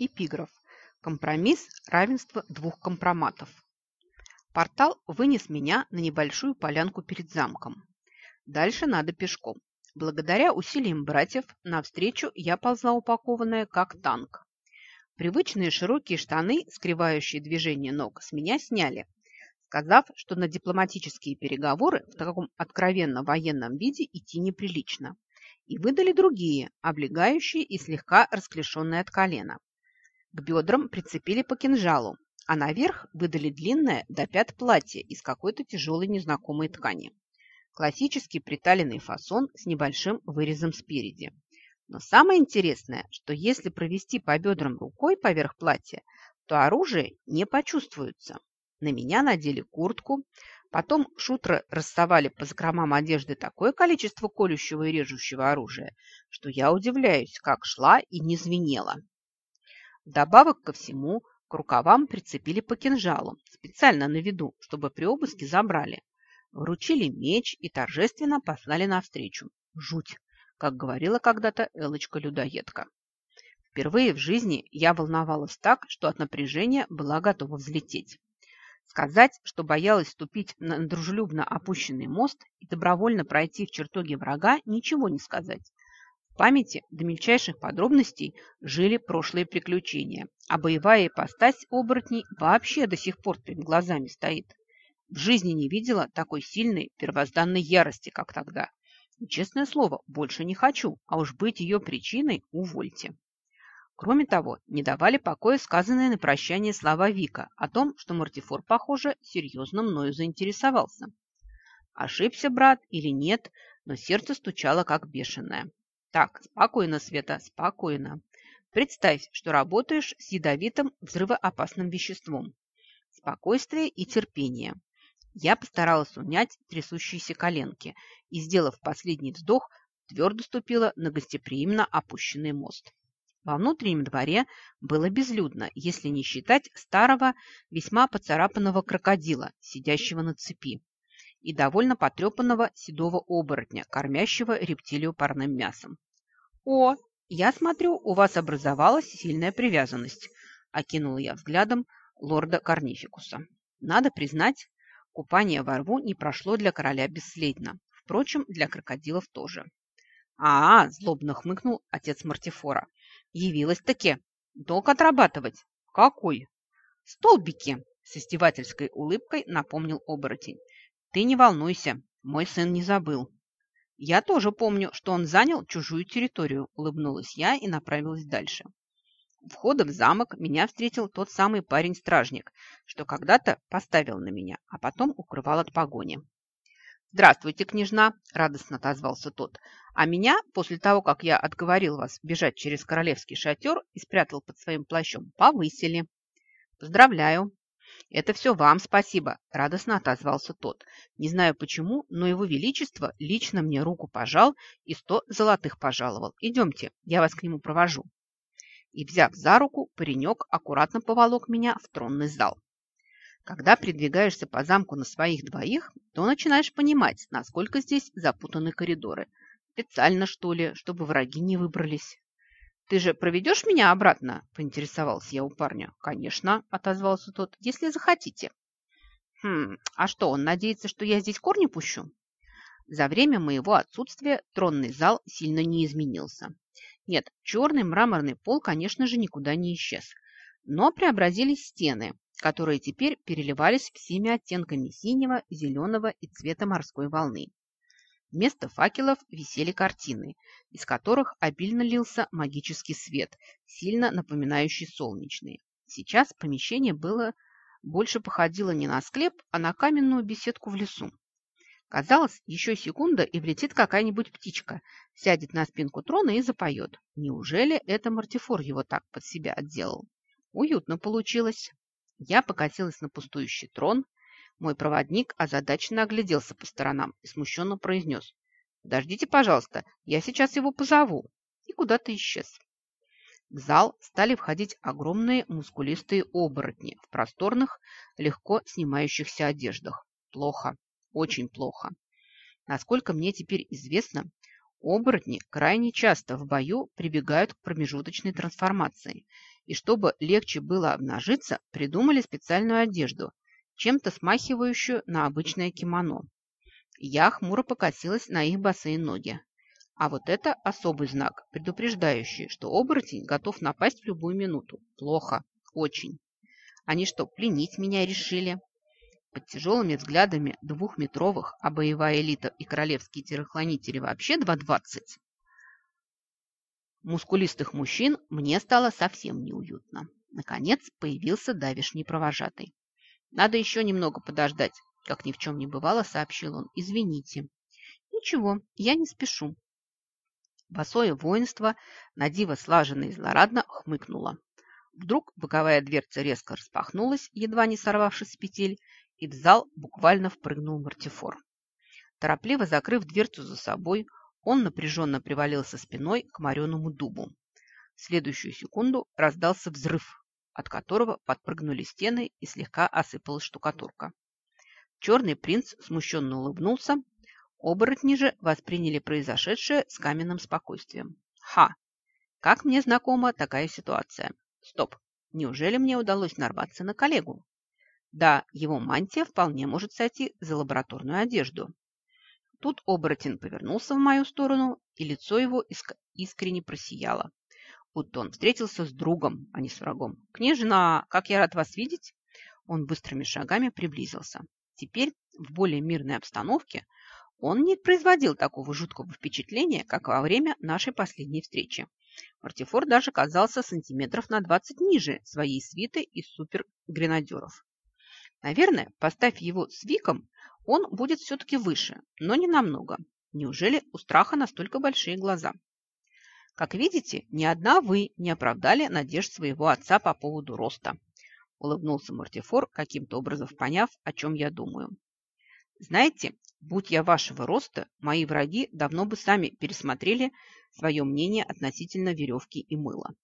Эпиграф. Компромисс – равенство двух компроматов. Портал вынес меня на небольшую полянку перед замком. Дальше надо пешком. Благодаря усилиям братьев навстречу я ползла упакованная, как танк. Привычные широкие штаны, скрывающие движение ног, с меня сняли, сказав, что на дипломатические переговоры в таком откровенно военном виде идти неприлично, и выдали другие, облегающие и слегка расклешенные от колена. К бедрам прицепили по кинжалу, а наверх выдали длинное до пят платье из какой-то тяжелой незнакомой ткани. Классический приталенный фасон с небольшим вырезом спереди. Но самое интересное, что если провести по бедрам рукой поверх платья, то оружие не почувствуется. На меня надели куртку, потом шутры расставали по закромам одежды такое количество колющего и режущего оружия, что я удивляюсь, как шла и не звенела. Вдобавок ко всему, к рукавам прицепили по кинжалу, специально на виду, чтобы при обыске забрали. Вручили меч и торжественно послали навстречу. Жуть, как говорила когда-то Элочка-людоедка. Впервые в жизни я волновалась так, что от напряжения была готова взлететь. Сказать, что боялась ступить на дружелюбно опущенный мост и добровольно пройти в чертоге врага, ничего не сказать памяти до мельчайших подробностей жили прошлые приключения, а боевая ипостась оборотней вообще до сих пор перед глазами стоит. В жизни не видела такой сильной первозданной ярости, как тогда. И, честное слово, больше не хочу, а уж быть ее причиной увольте. Кроме того, не давали покоя сказанные на прощание слова Вика о том, что Мартифор, похоже, серьезно мною заинтересовался. Ошибся брат или нет, но сердце стучало как бешеное. Так, спокойно, Света, спокойно. Представь, что работаешь с ядовитым взрывоопасным веществом. Спокойствие и терпение. Я постаралась унять трясущиеся коленки и, сделав последний вздох, твердо ступила на гостеприимно опущенный мост. Во внутреннем дворе было безлюдно, если не считать старого, весьма поцарапанного крокодила, сидящего на цепи и довольно потрепанного седого оборотня, кормящего рептилию парным мясом. «О, я смотрю, у вас образовалась сильная привязанность», – окинула я взглядом лорда Корнификуса. Надо признать, купание во рву не прошло для короля бесследно. Впрочем, для крокодилов тоже. а, -а злобно хмыкнул отец Мартифора. «Явилась-таки. Долг отрабатывать. Какой?» «Столбики!» – с издевательской улыбкой напомнил оборотень. Ты не волнуйся, мой сын не забыл. Я тоже помню, что он занял чужую территорию, улыбнулась я и направилась дальше. У входа в замок меня встретил тот самый парень-стражник, что когда-то поставил на меня, а потом укрывал от погони. «Здравствуйте, княжна!» – радостно отозвался тот. «А меня, после того, как я отговорил вас бежать через королевский шатер и спрятал под своим плащом, повысили. Поздравляю! «Это все вам спасибо», – радостно отозвался тот. «Не знаю почему, но его величество лично мне руку пожал и сто золотых пожаловал. Идемте, я вас к нему провожу». И, взяв за руку, паренек аккуратно поволок меня в тронный зал. Когда передвигаешься по замку на своих двоих, то начинаешь понимать, насколько здесь запутаны коридоры. Специально, что ли, чтобы враги не выбрались. «Ты же проведешь меня обратно?» – поинтересовался я у парня. «Конечно», – отозвался тот, – «если захотите». «Хм, а что, он надеется, что я здесь корни пущу?» За время моего отсутствия тронный зал сильно не изменился. Нет, черный мраморный пол, конечно же, никуда не исчез. Но преобразились стены, которые теперь переливались всеми оттенками синего, зеленого и цвета морской волны. Вместо факелов висели картины, из которых обильно лился магический свет, сильно напоминающий солнечный. Сейчас помещение было больше походило не на склеп, а на каменную беседку в лесу. Казалось, еще секунда, и влетит какая-нибудь птичка, сядет на спинку трона и запоет. Неужели это Мартифор его так под себя отделал? Уютно получилось. Я покатилась на пустующий трон, мой проводник озадаченно огляделся по сторонам и смущенно произнес. «Подождите, пожалуйста, я сейчас его позову». И куда-то исчез. В зал стали входить огромные мускулистые оборотни в просторных, легко снимающихся одеждах. Плохо, очень плохо. Насколько мне теперь известно, оборотни крайне часто в бою прибегают к промежуточной трансформации. И чтобы легче было обнажиться, придумали специальную одежду, чем-то смахивающую на обычное кимоно. Я хмуро покосилась на их босые ноги. А вот это особый знак, предупреждающий, что оборотень готов напасть в любую минуту. Плохо. Очень. Они что, пленить меня решили? Под тяжелыми взглядами двухметровых, а боевая элита и королевские телохранители вообще 2,20. Мускулистых мужчин мне стало совсем неуютно. Наконец появился давишний провожатый. Надо еще немного подождать, как ни в чем не бывало, сообщил он. Извините. Ничего, я не спешу. Босое воинство, на диво слаженно и злорадно, хмыкнуло. Вдруг боковая дверца резко распахнулась, едва не сорвавшись с петель, и в зал буквально впрыгнул мартифор. Торопливо закрыв дверцу за собой, он напряженно привалился спиной к мореному дубу. В следующую секунду раздался взрыв, от которого подпрыгнули стены и слегка осыпалась штукатурка. Черный принц смущенно улыбнулся, оборотни же восприняли произошедшее с каменным спокойствием. Ха! Как мне знакома такая ситуация. Стоп! Неужели мне удалось нарваться на коллегу? Да, его мантия вполне может сойти за лабораторную одежду. Тут оборотень повернулся в мою сторону, и лицо его иск искренне просияло. Будто он встретился с другом, а не с врагом. «Княжна, как я рад вас видеть!» Он быстрыми шагами приблизился. Теперь, в более мирной обстановке, он не производил такого жуткого впечатления, как во время нашей последней встречи. Мартифор даже казался сантиметров на 20 ниже своей свиты из супергренадеров. Наверное, поставь его с Виком, он будет все-таки выше, но не намного. Неужели у страха настолько большие глаза? Как видите, ни одна вы не оправдали надежд своего отца по поводу роста. Улыбнулся Мартифор, каким-то образом поняв, о чем я думаю. Знаете, будь я вашего роста, мои враги давно бы сами пересмотрели свое мнение относительно веревки и мыла.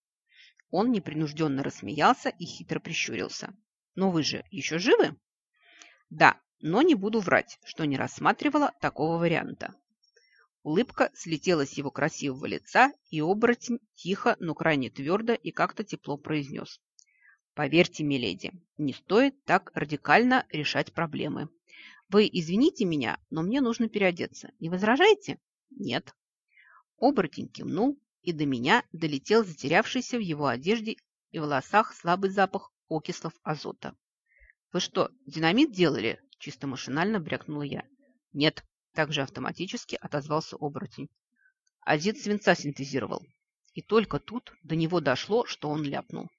Он непринужденно рассмеялся и хитро прищурился. Но вы же еще живы? Да, но не буду врать, что не рассматривала такого варианта. Улыбка слетела с его красивого лица, и оборотень тихо, но крайне твердо и как-то тепло произнес. «Поверьте, миледи, не стоит так радикально решать проблемы. Вы извините меня, но мне нужно переодеться. Не возражаете?» «Нет». Оборотень кивнул, и до меня долетел затерявшийся в его одежде и волосах слабый запах окислов азота. «Вы что, динамит делали?» Чисто машинально брякнула я. Нет, также автоматически отозвался оборотень. Азид свинца синтезировал. И только тут до него дошло, что он ляпнул.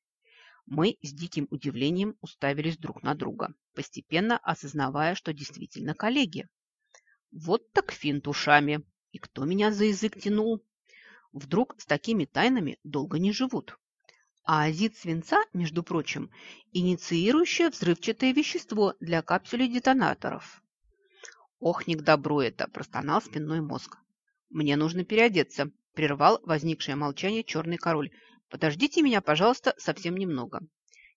Мы с диким удивлением уставились друг на друга, постепенно осознавая, что действительно коллеги. Вот так финт ушами. И кто меня за язык тянул? Вдруг с такими тайнами долго не живут. А азид свинца, между прочим, инициирующее взрывчатое вещество для капсулей детонаторов. Ох, не к добру это, простонал спинной мозг. Мне нужно переодеться, прервал возникшее молчание черный король. Подождите меня, пожалуйста, совсем немного.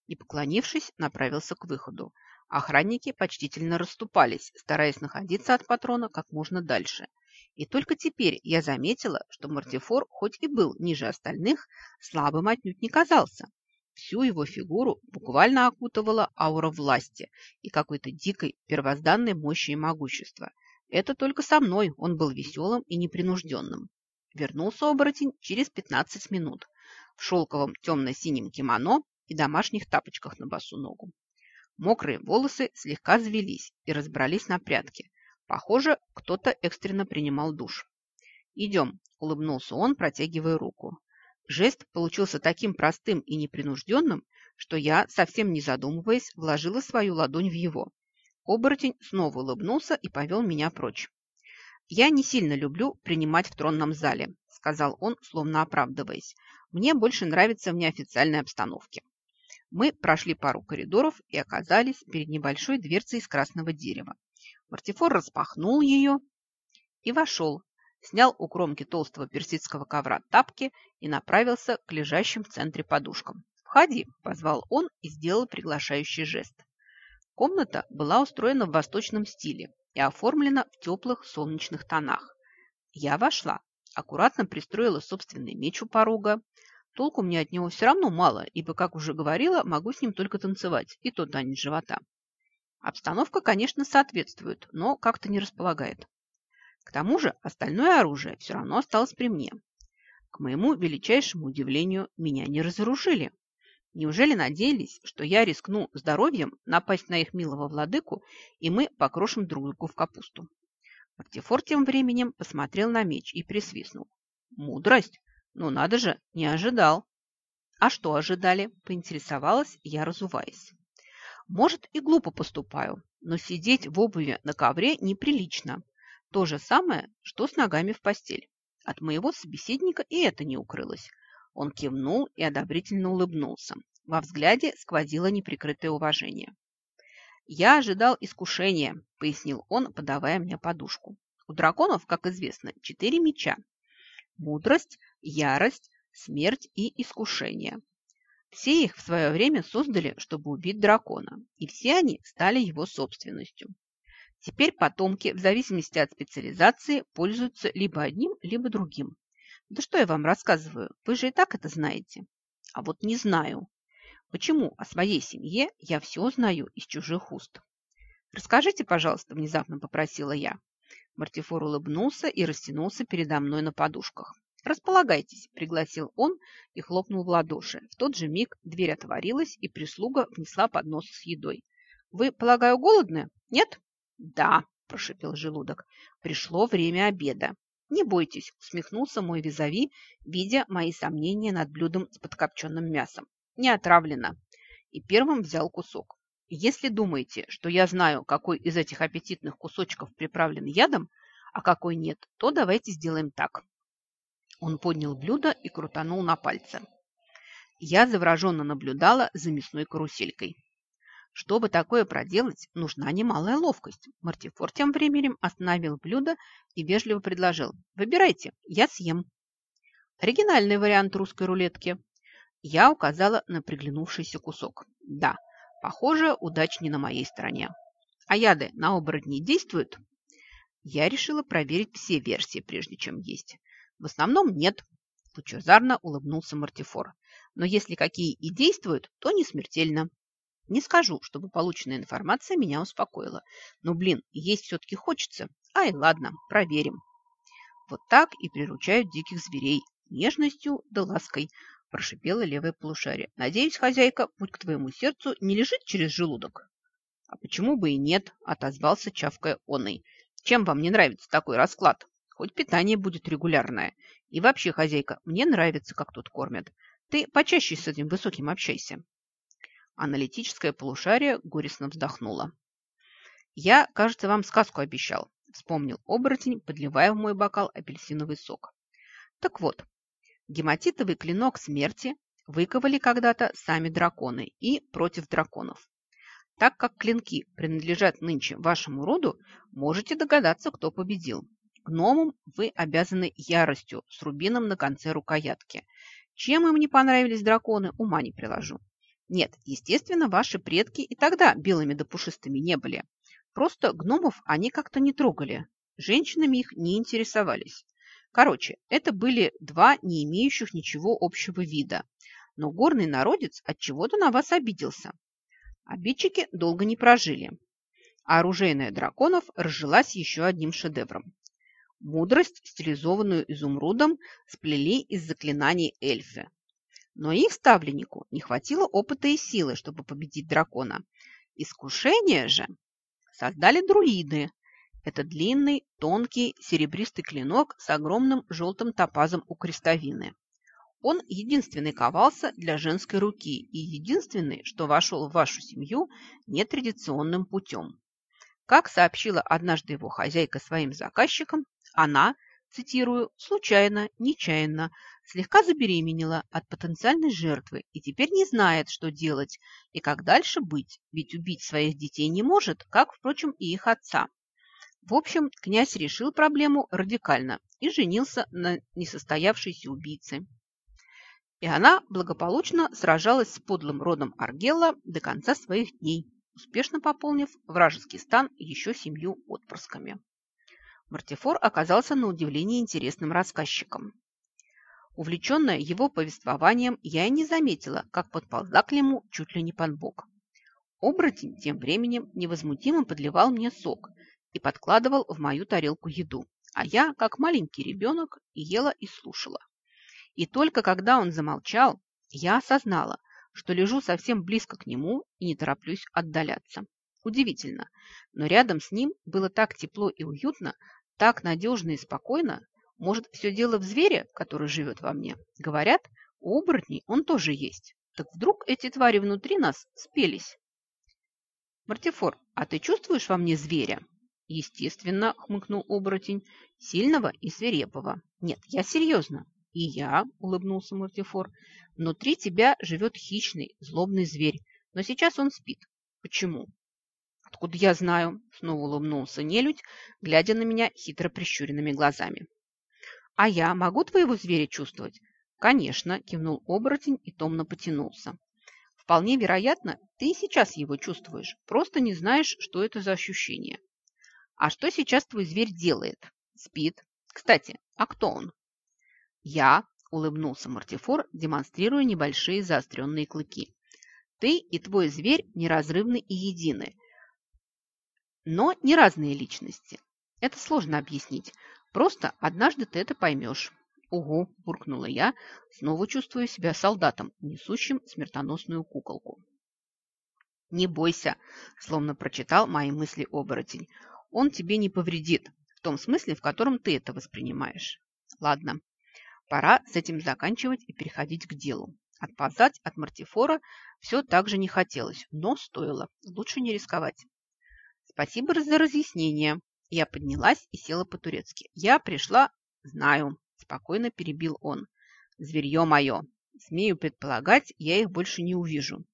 И, поклонившись, направился к выходу. Охранники почтительно расступались, стараясь находиться от патрона как можно дальше. И только теперь я заметила, что Мартифор, хоть и был ниже остальных, слабым отнюдь не казался. Всю его фигуру буквально окутывала аура власти и какой-то дикой первозданной мощи и могущества. Это только со мной он был веселым и непринужденным. Вернулся оборотень через 15 минут в шелковом темно-синем кимоно и домашних тапочках на босу ногу. Мокрые волосы слегка завелись и разбрались на прятки, Похоже, кто-то экстренно принимал душ. «Идем», – улыбнулся он, протягивая руку. Жест получился таким простым и непринужденным, что я, совсем не задумываясь, вложила свою ладонь в его. Оборотень снова улыбнулся и повел меня прочь. «Я не сильно люблю принимать в тронном зале», – сказал он, словно оправдываясь. «Мне больше нравится в неофициальной обстановке». Мы прошли пару коридоров и оказались перед небольшой дверцей из красного дерева. Мартифор распахнул ее и вошел, снял у кромки толстого персидского ковра тапки и направился к лежащим в центре подушкам. «Входи», – позвал он и сделал приглашающий жест. Комната была устроена в восточном стиле и оформлена в теплых солнечных тонах. Я вошла, аккуратно пристроила собственный меч у порога. толку мне от него все равно мало, ибо, как уже говорила, могу с ним только танцевать, и то танец живота. Обстановка, конечно, соответствует, но как-то не располагает. К тому же остальное оружие все равно осталось при мне. К моему величайшему удивлению, меня не разоружили. Неужели надеялись, что я рискну здоровьем напасть на их милого владыку, и мы покрошим друг другу в капусту? Мартифор тем временем посмотрел на меч и присвистнул. Мудрость? Ну надо же, не ожидал. А что ожидали? Поинтересовалась я, разуваясь. Может, и глупо поступаю, но сидеть в обуви на ковре неприлично. То же самое, что с ногами в постель. От моего собеседника и это не укрылось. Он кивнул и одобрительно улыбнулся. Во взгляде сквозило неприкрытое уважение. «Я ожидал искушения», – пояснил он, подавая мне подушку. «У драконов, как известно, четыре меча. Мудрость, ярость, смерть и искушение. Все их в свое время создали, чтобы убить дракона, и все они стали его собственностью. Теперь потомки, в зависимости от специализации, пользуются либо одним, либо другим. Да что я вам рассказываю, вы же и так это знаете. А вот не знаю. Почему о своей семье я все знаю из чужих уст? Расскажите, пожалуйста, внезапно попросила я. Мартифор улыбнулся и растянулся передо мной на подушках. «Располагайтесь», – пригласил он и хлопнул в ладоши. В тот же миг дверь отворилась, и прислуга внесла поднос с едой. «Вы, полагаю, голодны? Нет?» «Да», – прошипел желудок. «Пришло время обеда». «Не бойтесь», – усмехнулся мой визави, видя мои сомнения над блюдом с подкопченным мясом. «Не отравлено». И первым взял кусок. «Если думаете, что я знаю, какой из этих аппетитных кусочков приправлен ядом, а какой нет, то давайте сделаем так. Он поднял блюдо и крутанул на пальце. Я завороженно наблюдала за мясной каруселькой. Чтобы такое проделать, нужна немалая ловкость. Мартифор тем временем остановил блюдо и вежливо предложил. «Выбирайте, я съем». Оригинальный вариант русской рулетки. Я указала на приглянувшийся кусок. Да, похоже, удача не на моей стороне. А яды на оборотни действуют? Я решила проверить все версии, прежде чем есть. В основном нет, лучезарно улыбнулся Мартифор. Но если какие и действуют, то не смертельно. Не скажу, чтобы полученная информация меня успокоила. Но, блин, есть все-таки хочется. Ай, ладно, проверим. Вот так и приручают диких зверей. Нежностью да лаской, прошипела левое полушарие. Надеюсь, хозяйка, путь к твоему сердцу не лежит через желудок. А почему бы и нет, отозвался чавкая оный. Чем вам не нравится такой расклад? Хоть питание будет регулярное. И вообще, хозяйка, мне нравится, как тут кормят. Ты почаще с этим высоким общайся. Аналитическое полушарие горестно вздохнуло. Я, кажется, вам сказку обещал, вспомнил оборотень, подливая в мой бокал апельсиновый сок. Так вот, гематитовый клинок смерти выковали когда-то сами драконы и против драконов. Так как клинки принадлежат нынче вашему роду, можете догадаться, кто победил. Гномам вы обязаны яростью с рубином на конце рукоятки. Чем им не понравились драконы, ума не приложу. Нет, естественно, ваши предки и тогда белыми да пушистыми не были. Просто гномов они как-то не трогали. Женщинами их не интересовались. Короче, это были два не имеющих ничего общего вида. Но горный народец от чего-то на вас обиделся. Обидчики долго не прожили. А оружейная драконов разжилась еще одним шедевром. Мудрость, стилизованную изумрудом, сплели из заклинаний эльфы. Но их ставленнику не хватило опыта и силы, чтобы победить дракона. Искушение же создали друиды. Это длинный, тонкий, серебристый клинок с огромным желтым топазом у крестовины. Он единственный ковался для женской руки и единственный, что вошел в вашу семью нетрадиционным путем. Как сообщила однажды его хозяйка своим заказчикам, она, цитирую, случайно, нечаянно, слегка забеременела от потенциальной жертвы и теперь не знает, что делать и как дальше быть, ведь убить своих детей не может, как, впрочем, и их отца. В общем, князь решил проблему радикально и женился на несостоявшейся убийце. И она благополучно сражалась с подлым родом Аргелла до конца своих дней, успешно пополнив вражеский стан еще семью отпрысками. Мартифор оказался на удивление интересным рассказчиком. Увлеченная его повествованием, я и не заметила, как подползла к нему чуть ли не под бок. Оборотень тем временем невозмутимо подливал мне сок и подкладывал в мою тарелку еду, а я, как маленький ребенок, ела и слушала. И только когда он замолчал, я осознала, что лежу совсем близко к нему и не тороплюсь отдаляться. Удивительно, но рядом с ним было так тепло и уютно, так надежно и спокойно. Может, все дело в звере, который живет во мне? Говорят, у оборотней он тоже есть. Так вдруг эти твари внутри нас спелись? Мартифор, а ты чувствуешь во мне зверя? Естественно, хмыкнул оборотень, сильного и свирепого. Нет, я серьезно. И я, улыбнулся Мартифор, внутри тебя живет хищный, злобный зверь, но сейчас он спит. Почему? Откуда я знаю? Снова улыбнулся нелюдь, глядя на меня хитро прищуренными глазами. А я могу твоего зверя чувствовать? Конечно, кивнул оборотень и томно потянулся. Вполне вероятно, ты и сейчас его чувствуешь, просто не знаешь, что это за ощущение. А что сейчас твой зверь делает? Спит. Кстати, а кто он? Я, улыбнулся Мартифор, демонстрируя небольшие заостренные клыки. Ты и твой зверь неразрывны и едины, но не разные личности. Это сложно объяснить. Просто однажды ты это поймешь. «Угу!» – буркнула я, снова чувствуя себя солдатом, несущим смертоносную куколку. «Не бойся!» – словно прочитал мои мысли оборотень. «Он тебе не повредит, в том смысле, в котором ты это воспринимаешь. Ладно, пора с этим заканчивать и переходить к делу. Отползать от мартифора все так же не хотелось, но стоило. Лучше не рисковать. Спасибо за разъяснение. Я поднялась и села по-турецки. Я пришла... Знаю, спокойно перебил он. Зверье мое. Смею предполагать, я их больше не увижу.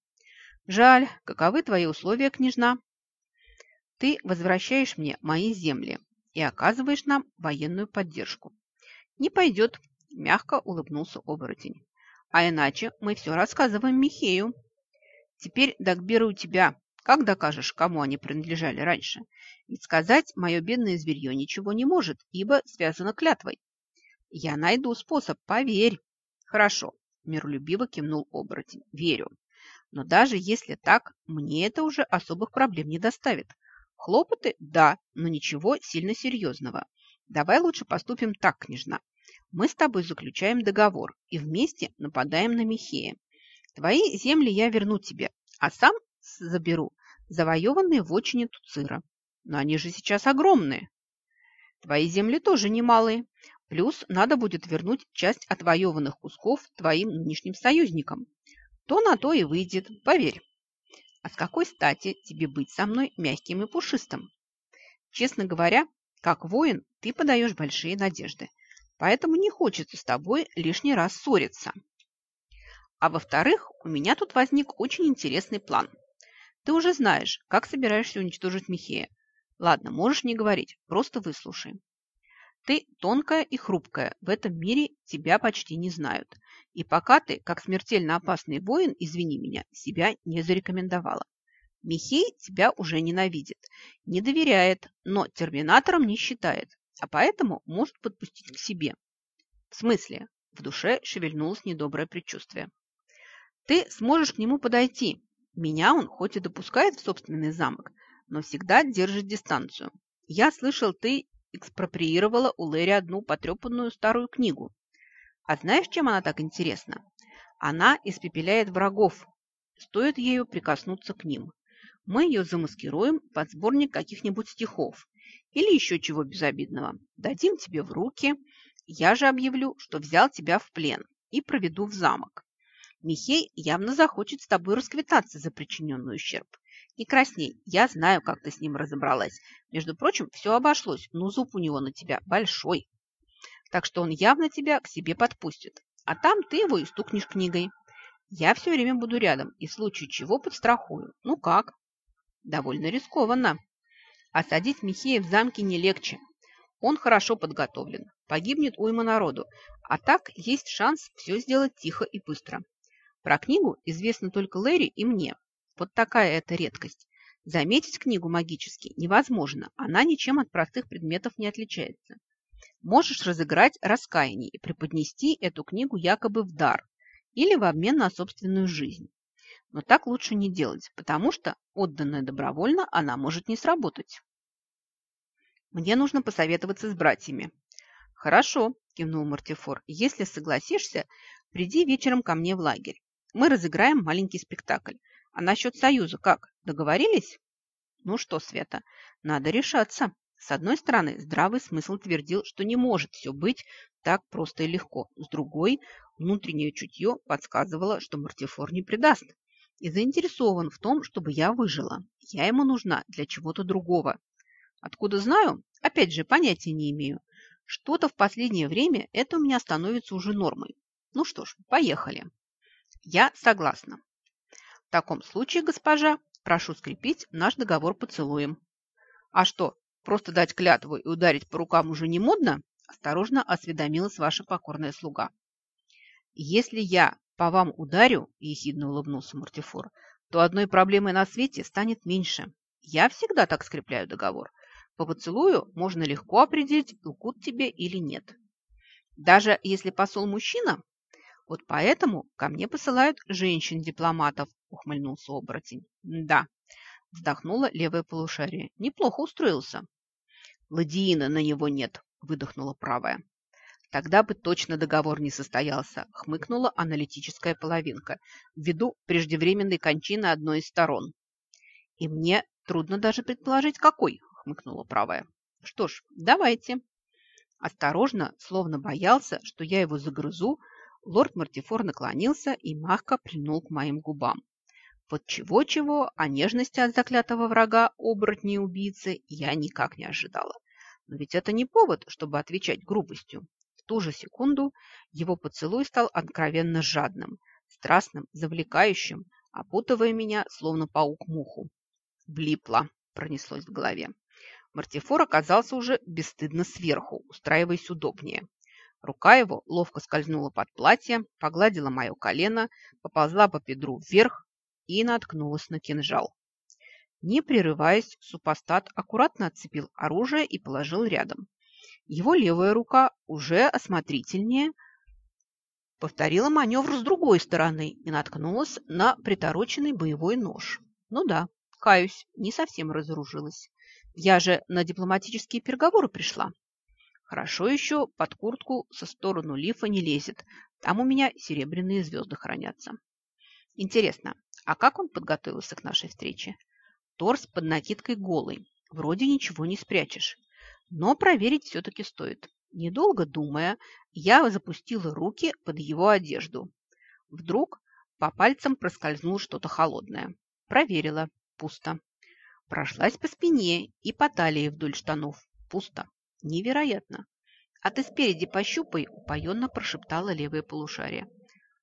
Жаль. Каковы твои условия, княжна? Ты возвращаешь мне мои земли и оказываешь нам военную поддержку. Не пойдет, мягко улыбнулся оборотень. А иначе мы все рассказываем Михею. Теперь Дагберы у тебя. Как докажешь, кому они принадлежали раньше? Ведь сказать мое бедное зверье ничего не может, ибо связано клятвой. Я найду способ, поверь. Хорошо, миролюбиво кивнул оборотень. Верю. Но даже если так, мне это уже особых проблем не доставит. Хлопоты – да, но ничего сильно серьезного. Давай лучше поступим так, княжна. Мы с тобой заключаем договор и вместе нападаем на Михея. Твои земли я верну тебе, а сам заберу завоеванные в отчине Туцира. Но они же сейчас огромные. Твои земли тоже немалые. Плюс надо будет вернуть часть отвоеванных кусков твоим нынешним союзникам. То на то и выйдет, поверь. А с какой стати тебе быть со мной мягким и пушистым? Честно говоря, как воин ты подаешь большие надежды, поэтому не хочется с тобой лишний раз ссориться. А во-вторых, у меня тут возник очень интересный план – ты уже знаешь, как собираешься уничтожить Михея. Ладно, можешь не говорить, просто выслушай. Ты тонкая и хрупкая, в этом мире тебя почти не знают. И пока ты, как смертельно опасный воин, извини меня, себя не зарекомендовала. Михей тебя уже ненавидит, не доверяет, но терминатором не считает, а поэтому может подпустить к себе. В смысле? В душе шевельнулось недоброе предчувствие. Ты сможешь к нему подойти, меня он хоть и допускает в собственный замок, но всегда держит дистанцию. Я слышал, ты экспроприировала у Лэри одну потрепанную старую книгу. А знаешь, чем она так интересна? Она испепеляет врагов. Стоит ею прикоснуться к ним. Мы ее замаскируем под сборник каких-нибудь стихов или еще чего безобидного. Дадим тебе в руки. Я же объявлю, что взял тебя в плен и проведу в замок. Михей явно захочет с тобой расквитаться за причиненный ущерб. Не красней, я знаю, как ты с ним разобралась. Между прочим, все обошлось, но зуб у него на тебя большой. Так что он явно тебя к себе подпустит. А там ты его и стукнешь книгой. Я все время буду рядом и в случае чего подстрахую. Ну как? Довольно рискованно. Осадить Михея в замке не легче. Он хорошо подготовлен. Погибнет уйма народу. А так есть шанс все сделать тихо и быстро. Про книгу известно только Лэри и мне. Вот такая это редкость. Заметить книгу магически невозможно. Она ничем от простых предметов не отличается. можешь разыграть раскаяние и преподнести эту книгу якобы в дар или в обмен на собственную жизнь. Но так лучше не делать, потому что, отданная добровольно, она может не сработать. Мне нужно посоветоваться с братьями. Хорошо, кивнул Мартифор. Если согласишься, приди вечером ко мне в лагерь. Мы разыграем маленький спектакль. А насчет союза как? Договорились? Ну что, Света, надо решаться. С одной стороны, здравый смысл твердил, что не может все быть так просто и легко. С другой, внутреннее чутье подсказывало, что Мартифор не предаст и заинтересован в том, чтобы я выжила. Я ему нужна для чего-то другого. Откуда знаю? Опять же, понятия не имею. Что-то в последнее время это у меня становится уже нормой. Ну что ж, поехали. Я согласна. В таком случае, госпожа, прошу скрепить наш договор поцелуем. А что, просто дать клятву и ударить по рукам уже не модно? Осторожно осведомилась ваша покорная слуга. Если я по вам ударю, ехидно улыбнулся Мартифор, то одной проблемой на свете станет меньше. Я всегда так скрепляю договор. По поцелую можно легко определить, лгут тебе или нет. Даже если посол мужчина, вот поэтому ко мне посылают женщин-дипломатов, ухмыльнулся оборотень. Да, вздохнула левое полушарие. Неплохо устроился. Ладиина на него нет, выдохнула правая. Тогда бы точно договор не состоялся, хмыкнула аналитическая половинка, ввиду преждевременной кончины одной из сторон. И мне трудно даже предположить, какой, хмыкнула правая. Что ж, давайте. Осторожно, словно боялся, что я его загрызу, лорд Мартифор наклонился и мягко прильнул к моим губам. Вот чего-чего, а нежности от заклятого врага, оборотней убийцы, я никак не ожидала. Но ведь это не повод, чтобы отвечать грубостью ту же секунду его поцелуй стал откровенно жадным, страстным, завлекающим, опутывая меня, словно паук муху. «Влипла!» – пронеслось в голове. Мартифор оказался уже бесстыдно сверху, устраиваясь удобнее. Рука его ловко скользнула под платье, погладила мое колено, поползла по бедру вверх и наткнулась на кинжал. Не прерываясь, супостат аккуратно отцепил оружие и положил рядом. Его левая рука уже осмотрительнее повторила маневр с другой стороны и наткнулась на притороченный боевой нож. Ну да, каюсь, не совсем разоружилась. Я же на дипломатические переговоры пришла. Хорошо еще под куртку со сторону лифа не лезет. Там у меня серебряные звезды хранятся. Интересно, а как он подготовился к нашей встрече? Торс под накидкой голый. Вроде ничего не спрячешь. Но проверить все-таки стоит. Недолго думая, я запустила руки под его одежду. Вдруг по пальцам проскользнуло что-то холодное. Проверила. Пусто. Прошлась по спине и по талии вдоль штанов. Пусто. Невероятно. А ты спереди пощупай, упоенно прошептала левое полушарие.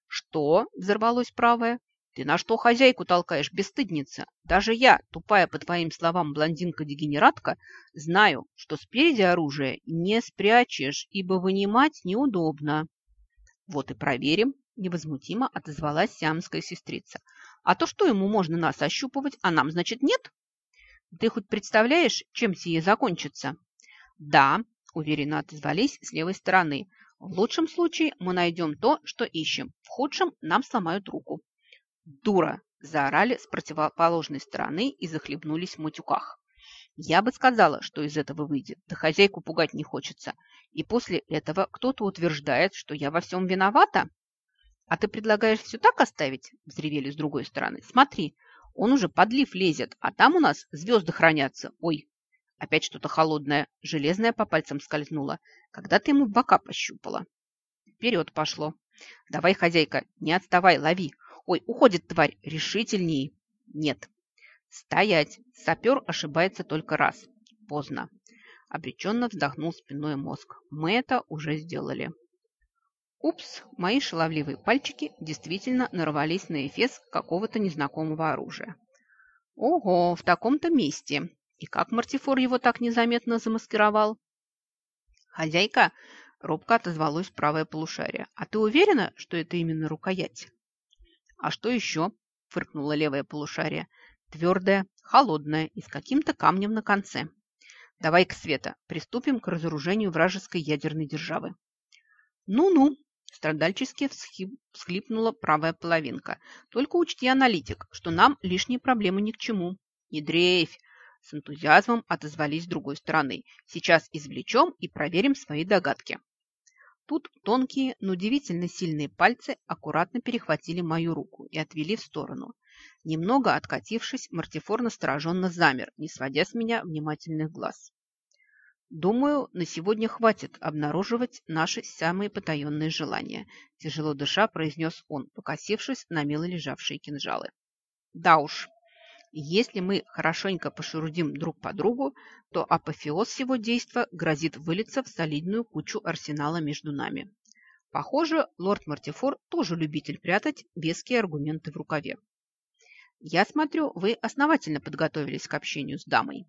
Что? Взорвалось правое. Ты на что хозяйку толкаешь, бесстыдница? Даже я, тупая по твоим словам блондинка-дегенератка, знаю, что спереди оружие не спрячешь, ибо вынимать неудобно. Вот и проверим, невозмутимо отозвалась сиамская сестрица. А то что ему можно нас ощупывать, а нам, значит, нет? Ты хоть представляешь, чем сие закончится? Да, уверенно отозвались с левой стороны. В лучшем случае мы найдем то, что ищем. В худшем нам сломают руку. «Дура!» – заорали с противоположной стороны и захлебнулись в матюках. Я бы сказала, что из этого выйдет, да хозяйку пугать не хочется. И после этого кто-то утверждает, что я во всем виновата. А ты предлагаешь все так оставить? Взревели с другой стороны. Смотри, он уже подлив лезет, а там у нас звезды хранятся. Ой, опять что-то холодное, железное по пальцам скользнуло. Когда ты ему бока пощупала? Вперед пошло. Давай, хозяйка, не отставай, лови. Ой, уходит тварь. Решительней. Нет. Стоять. Сапер ошибается только раз. Поздно. Обреченно вздохнул спиной мозг. Мы это уже сделали. Упс, мои шаловливые пальчики действительно нарвались на эфес какого-то незнакомого оружия. Ого, в таком-то месте. И как Мартифор его так незаметно замаскировал? Хозяйка робко отозвалась правое полушарие. А ты уверена, что это именно рукоять? «А что еще?» – фыркнула левое полушарие. «Твердое, холодное и с каким-то камнем на конце. Давай-ка, Света, приступим к разоружению вражеской ядерной державы. Ну-ну, страдальчески всхлипнула правая половинка. Только учти, аналитик, что нам лишние проблемы ни к чему. Не дрейфь, с энтузиазмом отозвались с другой стороны. Сейчас извлечем и проверим свои догадки. Тут тонкие, но удивительно сильные пальцы аккуратно перехватили мою руку и отвели в сторону. Немного откатившись, Мартифор настороженно замер, не сводя с меня внимательных глаз. «Думаю, на сегодня хватит обнаруживать наши самые потаенные желания», тяжело дыша произнес он, покосившись на мило лежавшие кинжалы. «Да уж, если мы хорошенько пошерудим друг по другу, то апофеоз всего действа грозит вылиться в солидную кучу арсенала между нами. Похоже, лорд Мартифор тоже любитель прятать веские аргументы в рукаве. Я смотрю, вы основательно подготовились к общению с дамой.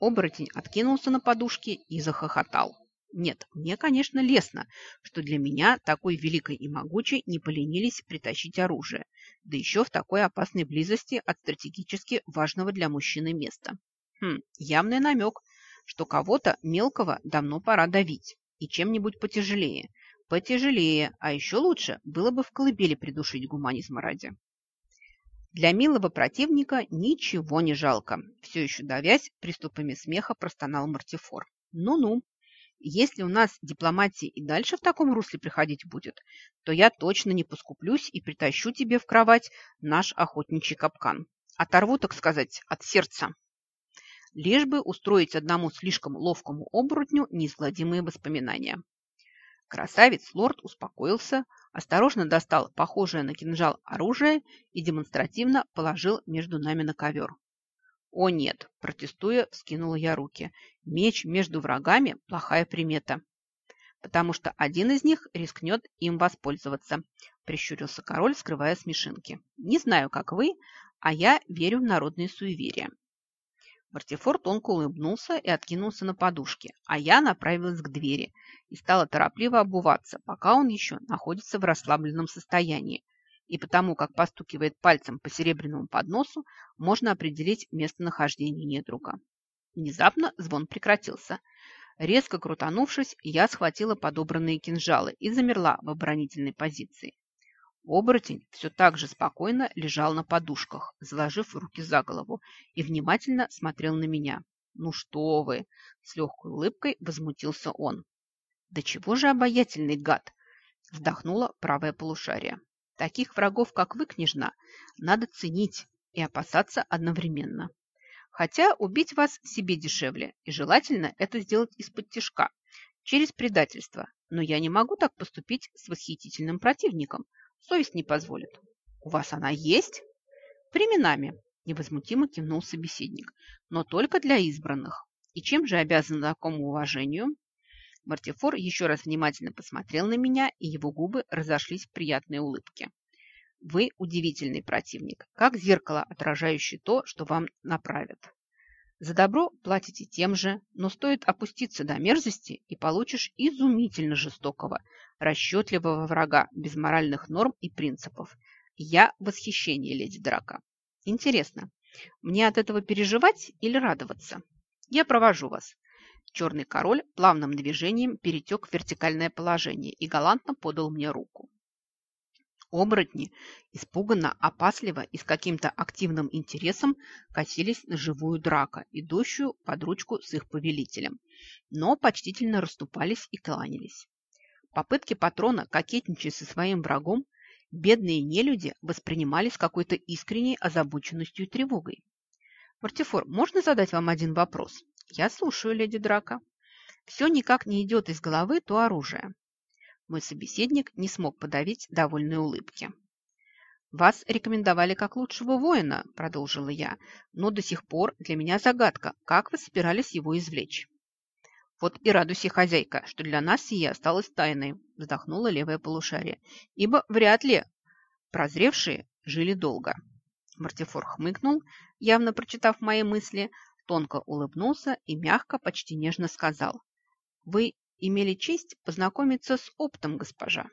Оборотень откинулся на подушке и захохотал. Нет, мне, конечно, лестно, что для меня, такой великой и могучей, не поленились притащить оружие, да еще в такой опасной близости от стратегически важного для мужчины места. Хм, явный намек, что кого-то мелкого давно пора давить, и чем-нибудь потяжелее. Потяжелее, а еще лучше было бы в колыбели придушить гуманизма ради. Для милого противника ничего не жалко. Все еще давясь, приступами смеха простонал Мартифор. Ну-ну, если у нас дипломатия и дальше в таком русле приходить будет, то я точно не поскуплюсь и притащу тебе в кровать наш охотничий капкан. Оторву, так сказать, от сердца. Лишь бы устроить одному слишком ловкому оборотню неизгладимые воспоминания. Красавец-лорд успокоился, осторожно достал похожее на кинжал оружие и демонстративно положил между нами на ковер. «О нет!» – протестуя, вскинула я руки. «Меч между врагами – плохая примета, потому что один из них рискнет им воспользоваться», – прищурился король, скрывая смешинки. «Не знаю, как вы, а я верю в народные суеверия». Мартифор тонко улыбнулся и откинулся на подушке, а я направилась к двери и стала торопливо обуваться, пока он еще находится в расслабленном состоянии, и потому как постукивает пальцем по серебряному подносу, можно определить местонахождение недруга. Внезапно звон прекратился. Резко крутанувшись, я схватила подобранные кинжалы и замерла в оборонительной позиции. Оборотень все так же спокойно лежал на подушках, заложив руки за голову, и внимательно смотрел на меня. «Ну что вы!» – с легкой улыбкой возмутился он. «Да чего же обаятельный гад!» – вздохнула правое полушарие. Таких врагов, как вы, княжна, надо ценить и опасаться одновременно. Хотя убить вас себе дешевле, и желательно это сделать из-под тяжка, через предательство. Но я не могу так поступить с восхитительным противником. Совесть не позволит. У вас она есть? Временами, невозмутимо кивнул собеседник, но только для избранных. И чем же обязан такому уважению? Мартифор еще раз внимательно посмотрел на меня, и его губы разошлись в приятной улыбке. Вы удивительный противник, как зеркало, отражающее то, что вам направят. За добро платите тем же, но стоит опуститься до мерзости, и получишь изумительно жестокого, расчетливого врага без моральных норм и принципов. Я в восхищении, леди Драка. Интересно, мне от этого переживать или радоваться? Я провожу вас. Черный король плавным движением перетек в вертикальное положение и галантно подал мне руку. Оборотни, испуганно, опасливо и с каким-то активным интересом косились на живую драка, идущую под ручку с их повелителем, но почтительно расступались и кланялись. Попытки патрона кокетничать со своим врагом бедные нелюди воспринимали с какой-то искренней озабоченностью и тревогой. «Мартифор, можно задать вам один вопрос?» «Я слушаю, леди Драка». «Все никак не идет из головы то оружие». Мой собеседник не смог подавить довольной улыбки. «Вас рекомендовали как лучшего воина», – продолжила я, «но до сих пор для меня загадка, как вы собирались его извлечь». «Вот и радуйся, хозяйка, что для нас сие осталось тайной», – вздохнула левое полушарие, «ибо вряд ли прозревшие жили долго». Мартифор хмыкнул, явно прочитав мои мысли, тонко улыбнулся и мягко, почти нежно сказал. «Вы имели честь познакомиться с оптом, госпожа».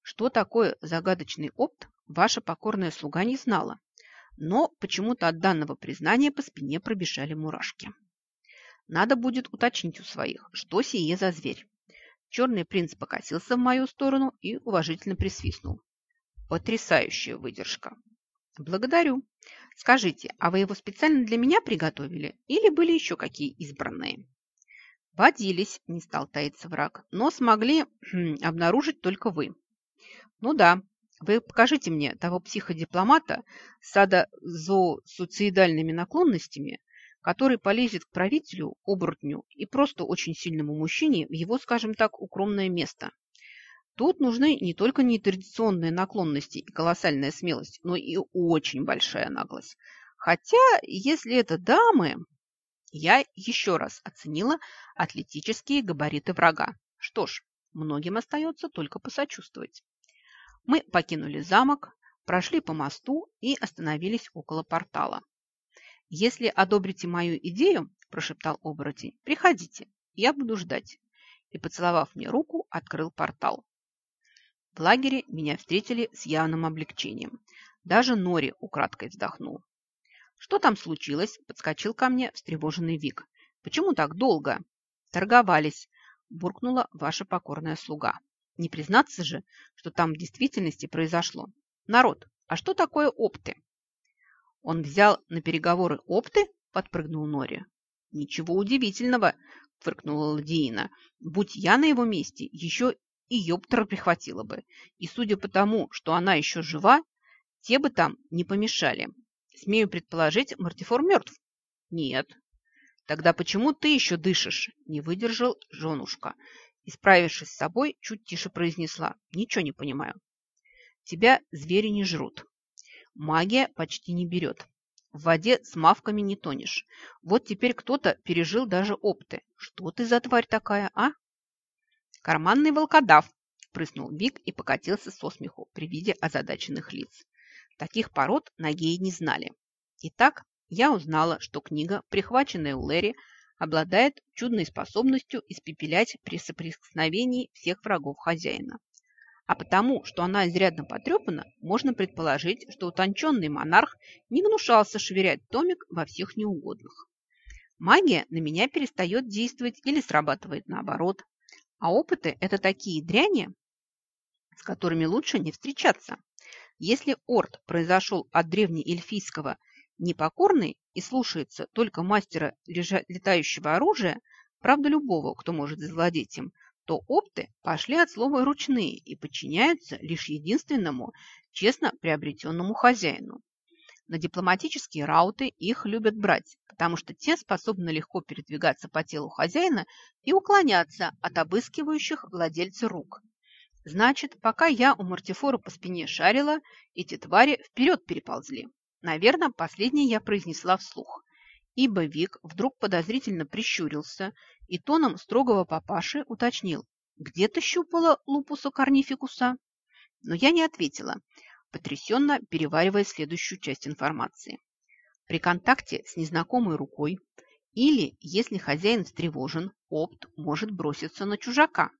Что такое загадочный опт, ваша покорная слуга не знала, но почему-то от данного признания по спине пробежали мурашки. Надо будет уточнить у своих, что сие за зверь. Черный принц покосился в мою сторону и уважительно присвистнул. Потрясающая выдержка. Благодарю. Скажите, а вы его специально для меня приготовили или были еще какие избранные? Водились, не стал таиться враг, но смогли хм, обнаружить только вы. Ну да, вы покажите мне того психодипломата с садозоосуицидальными наклонностями, который полезет к правителю, оборотню и просто очень сильному мужчине в его, скажем так, укромное место. Тут нужны не только нетрадиционные наклонности и колоссальная смелость, но и очень большая наглость. Хотя, если это дамы... Я еще раз оценила атлетические габариты врага. Что ж, многим остается только посочувствовать. Мы покинули замок, прошли по мосту и остановились около портала. «Если одобрите мою идею, – прошептал оборотень, – приходите, я буду ждать». И, поцеловав мне руку, открыл портал. В лагере меня встретили с явным облегчением. Даже Нори украдкой вздохнул. «Что там случилось?» – подскочил ко мне встревоженный Вик. «Почему так долго?» «Торговались», – буркнула ваша покорная слуга. «Не признаться же, что там в действительности произошло. Народ, а что такое опты?» Он взял на переговоры опты? Подпрыгнул Нори. Ничего удивительного, фыркнула Ладиина. Будь я на его месте, еще и Йоптера прихватила бы. И судя по тому, что она еще жива, те бы там не помешали. Смею предположить, Мартифор мертв? Нет. Тогда почему ты еще дышишь? Не выдержал женушка. И, справившись с собой, чуть тише произнесла. Ничего не понимаю. Тебя звери не жрут. Магия почти не берет. В воде с мавками не тонешь. Вот теперь кто-то пережил даже опты. Что ты за тварь такая, а? Карманный волкодав, прыснул Вик и покатился со смеху при виде озадаченных лиц. Таких пород на геи не знали. Итак, я узнала, что книга, прихваченная у Лэри, обладает чудной способностью испепелять при соприкосновении всех врагов хозяина. А потому, что она изрядно потрепана, можно предположить, что утонченный монарх не гнушался швырять томик во всех неугодных. Магия на меня перестает действовать или срабатывает наоборот. А опыты – это такие дряни, с которыми лучше не встречаться. Если орд произошел от древнеэльфийского непокорный и слушается только мастера летающего оружия, правда любого, кто может завладеть им – то опты пошли от слова «ручные» и подчиняются лишь единственному честно приобретенному хозяину. На дипломатические рауты их любят брать, потому что те способны легко передвигаться по телу хозяина и уклоняться от обыскивающих владельца рук. Значит, пока я у мартифора по спине шарила, эти твари вперед переползли. Наверное, последнее я произнесла вслух, ибо Вик вдруг подозрительно прищурился и тоном строгого папаши уточнил, где ты щупала лупуса корнификуса? Но я не ответила, потрясенно переваривая следующую часть информации. При контакте с незнакомой рукой или, если хозяин встревожен, опт может броситься на чужака.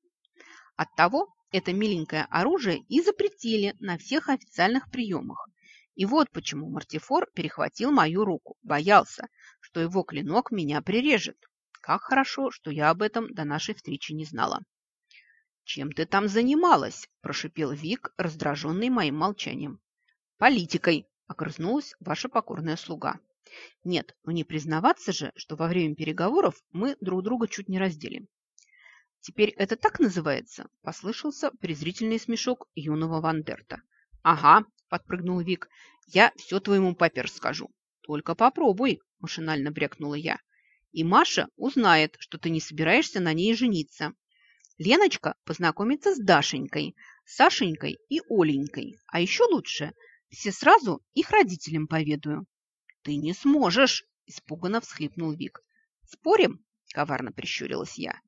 Оттого это миленькое оружие и запретили на всех официальных приемах. И вот почему Мартифор перехватил мою руку, боялся, что его клинок меня прирежет. Как хорошо, что я об этом до нашей встречи не знала. «Чем ты там занималась?» – прошипел Вик, раздраженный моим молчанием. «Политикой!» – огрызнулась ваша покорная слуга. «Нет, ну не признаваться же, что во время переговоров мы друг друга чуть не разделим». «Теперь это так называется?» – послышался презрительный смешок юного Вандерта. «Ага», – подпрыгнул Вик, – «я все твоему папе расскажу». «Только попробуй», – машинально брякнула я и Маша узнает, что ты не собираешься на ней жениться. Леночка познакомится с Дашенькой, Сашенькой и Оленькой. А еще лучше, все сразу их родителям поведаю. Ты не сможешь, испуганно всхлипнул Вик. Спорим? Коварно прищурилась я.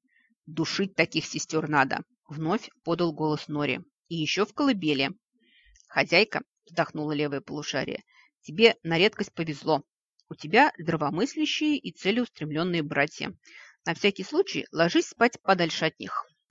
Душить таких сестер надо, вновь подал голос Нори. И еще в колыбели. Хозяйка, вздохнула левое полушарие, тебе на редкость повезло. У тебя здравомыслящие и целеустремленные братья. На всякий случай ложись спать подальше от них.